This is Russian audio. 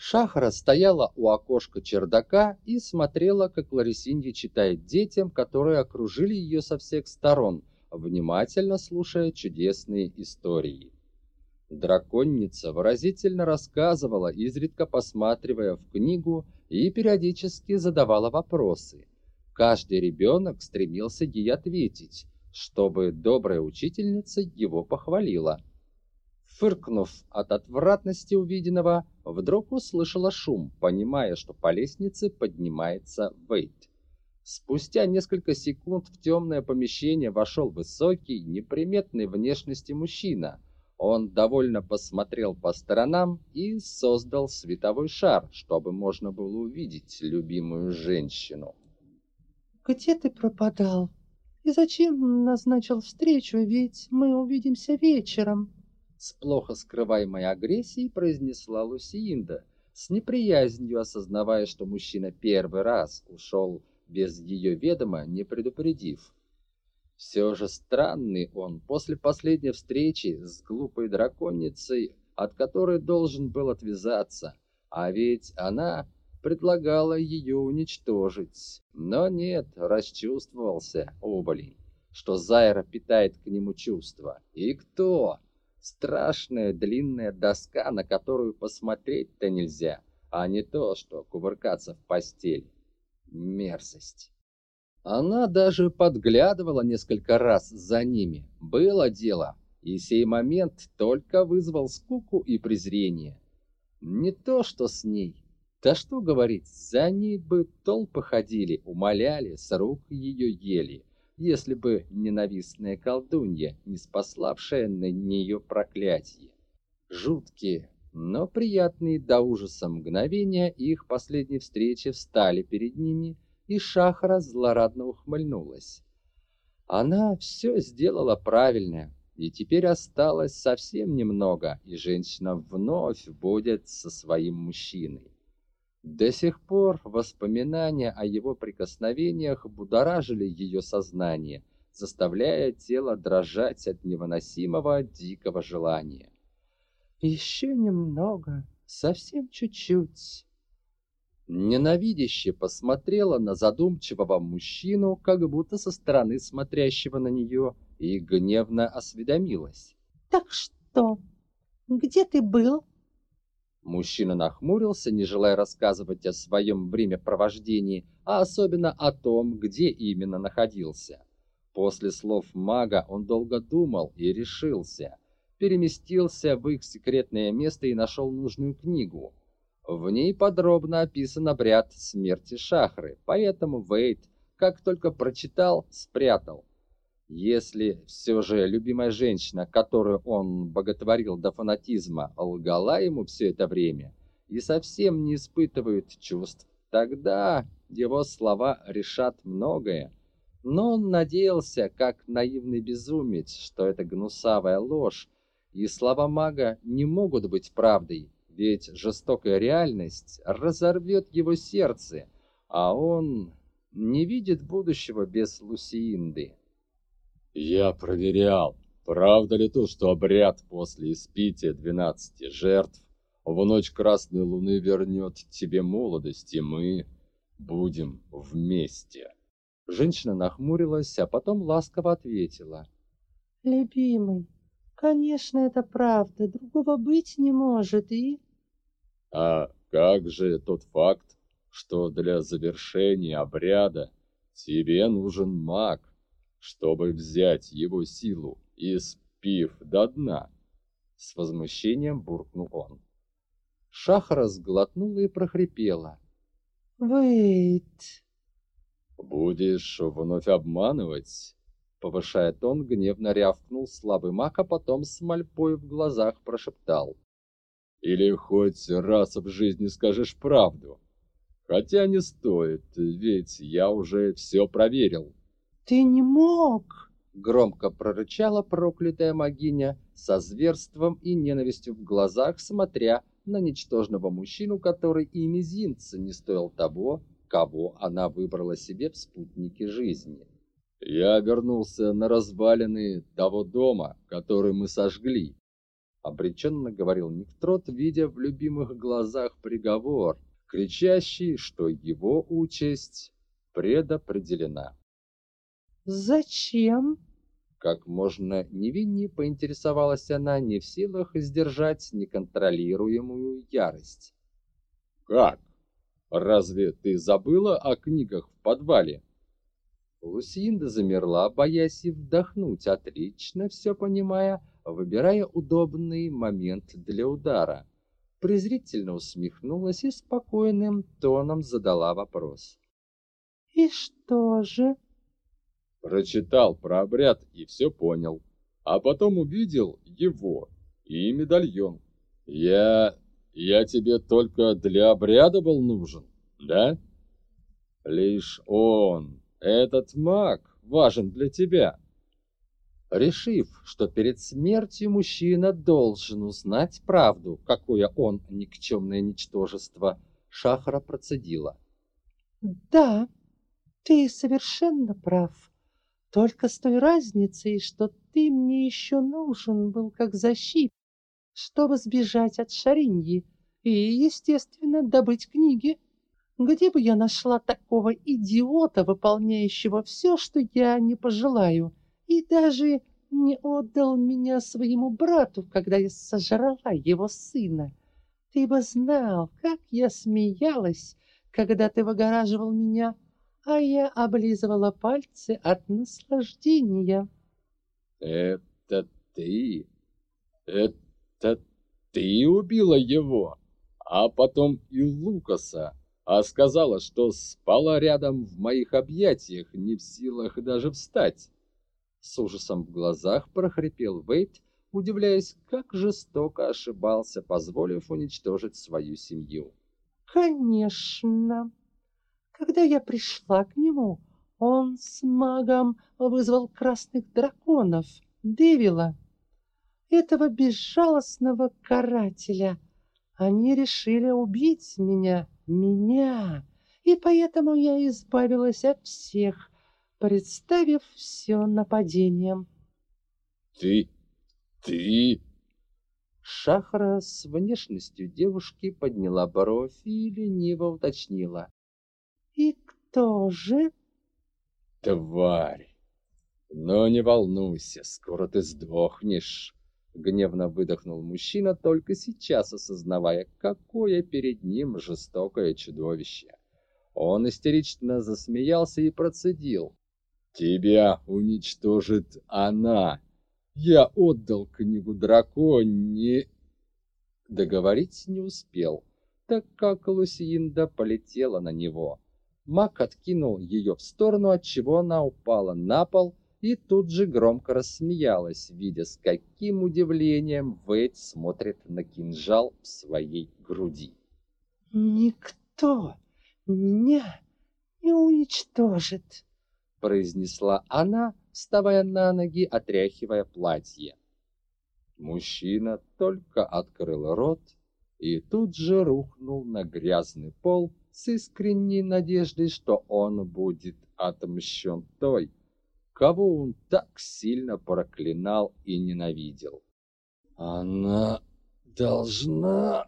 Шахара стояла у окошка чердака и смотрела, как Ларисинья читает детям, которые окружили ее со всех сторон, внимательно слушая чудесные истории. Драконница выразительно рассказывала, изредка посматривая в книгу и периодически задавала вопросы. Каждый ребенок стремился ей ответить, чтобы добрая учительница его похвалила. Фыркнув от отвратности увиденного, вдруг услышала шум, понимая, что по лестнице поднимается Вейт. Спустя несколько секунд в темное помещение вошел высокий, неприметной внешности мужчина. Он довольно посмотрел по сторонам и создал световой шар, чтобы можно было увидеть любимую женщину. «Где ты пропадал? И зачем назначил встречу, ведь мы увидимся вечером?» С плохо скрываемой агрессией произнесла Лусиинда, с неприязнью осознавая, что мужчина первый раз ушел без ее ведома, не предупредив. Все же странный он после последней встречи с глупой драконицей, от которой должен был отвязаться, а ведь она предлагала ее уничтожить. Но нет, расчувствовался Оболень, что Зайра питает к нему чувства. И кто? Страшная длинная доска, на которую посмотреть-то нельзя, а не то, что кувыркаться в постель. Мерзость. Она даже подглядывала несколько раз за ними. Было дело, и сей момент только вызвал скуку и презрение. Не то, что с ней. Да что говорить, за ней бы толпы ходили, умоляли, с рук ее ели если бы ненавистная колдунья, не спаславшая на нее проклятие. Жуткие, но приятные до ужаса мгновения их последней встречи встали перед ними, и Шахара злорадно ухмыльнулась. Она все сделала правильно, и теперь осталось совсем немного, и женщина вновь будет со своим мужчиной. До сих пор воспоминания о его прикосновениях будоражили ее сознание, заставляя тело дрожать от невыносимого дикого желания. «Еще немного, совсем чуть-чуть». Ненавидяще посмотрела на задумчивого мужчину, как будто со стороны смотрящего на нее, и гневно осведомилась. «Так что? Где ты был?» Мужчина нахмурился, не желая рассказывать о своем времяпровождении, а особенно о том, где именно находился. После слов мага он долго думал и решился. Переместился в их секретное место и нашел нужную книгу. В ней подробно описан обряд смерти Шахры, поэтому Вейт, как только прочитал, спрятал. Если все же любимая женщина, которую он боготворил до фанатизма, лгала ему все это время и совсем не испытывает чувств, тогда его слова решат многое. Но он надеялся, как наивный безумец, что это гнусавая ложь, и слова мага не могут быть правдой, ведь жестокая реальность разорвет его сердце, а он не видит будущего без Лусиинды. Я проверял, правда ли то, что обряд после испития двенадцати жертв в ночь Красной Луны вернет тебе молодость, и мы будем вместе. Женщина нахмурилась, а потом ласково ответила. Любимый, конечно, это правда, другого быть не может, и... А как же тот факт, что для завершения обряда тебе нужен маг? Чтобы взять его силу, и спив до дна. С возмущением буркнул он. Шахара сглотнула и прохрипела. «Вейт!» «Будешь вновь обманывать?» Повышая тон, гневно рявкнул слабый маг, а потом с мольбой в глазах прошептал. «Или хоть раз в жизни скажешь правду. Хотя не стоит, ведь я уже все проверил». «Ты не мог!» — громко прорычала проклятая могиня со зверством и ненавистью в глазах, смотря на ничтожного мужчину, который и мизинца не стоил того, кого она выбрала себе в спутнике жизни. «Я вернулся на развалины того дома, который мы сожгли. Обреченно говорил Никтрот, видя в любимых глазах приговор, кричащий, что его участь предопределена. «Зачем?» Как можно невиннее поинтересовалась она, не в силах сдержать неконтролируемую ярость. «Как? Разве ты забыла о книгах в подвале?» Лусинда замерла, боясь и вдохнуть, отлично все понимая, выбирая удобный момент для удара. Презрительно усмехнулась и спокойным тоном задала вопрос. «И что же?» Прочитал про обряд и все понял. А потом увидел его и медальон. Я... я тебе только для обряда был нужен, да? Лишь он, этот маг, важен для тебя. Решив, что перед смертью мужчина должен узнать правду, какое он никчемное ничтожество, Шахра процедила. «Да, ты совершенно прав. Только с той разницей, что ты мне еще нужен был как защит, чтобы сбежать от Шариньи и, естественно, добыть книги. Где бы я нашла такого идиота, выполняющего все, что я не пожелаю, и даже не отдал меня своему брату, когда я сожрала его сына? Ты бы знал, как я смеялась, когда ты выгораживал меня а я облизывала пальцы от наслаждения. «Это ты? Это ты убила его? А потом и Лукаса, а сказала, что спала рядом в моих объятиях, не в силах даже встать?» С ужасом в глазах прохрипел Вейт, удивляясь, как жестоко ошибался, позволив уничтожить свою семью. «Конечно!» Когда я пришла к нему, он с магом вызвал красных драконов, Девила, этого безжалостного карателя. Они решили убить меня, меня, и поэтому я избавилась от всех, представив все нападением. Ты, ты... Шахра с внешностью девушки подняла бровь и лениво уточнила. «И кто же?» «Тварь! Но не волнуйся, скоро ты сдохнешь!» Гневно выдохнул мужчина, только сейчас осознавая, какое перед ним жестокое чудовище. Он истерично засмеялся и процедил. «Тебя уничтожит она! Я отдал книгу драконе...» Договорить не успел, так как Лусиинда полетела на него. Мак откинул ее в сторону, отчего она упала на пол и тут же громко рассмеялась, видя, с каким удивлением Вейд смотрит на кинжал в своей груди. «Никто меня не уничтожит», — произнесла она, вставая на ноги, отряхивая платье. Мужчина только открыл рот и тут же рухнул на грязный пол, с искренней надеждой, что он будет отмщен той, кого он так сильно проклинал и ненавидел. «Она должна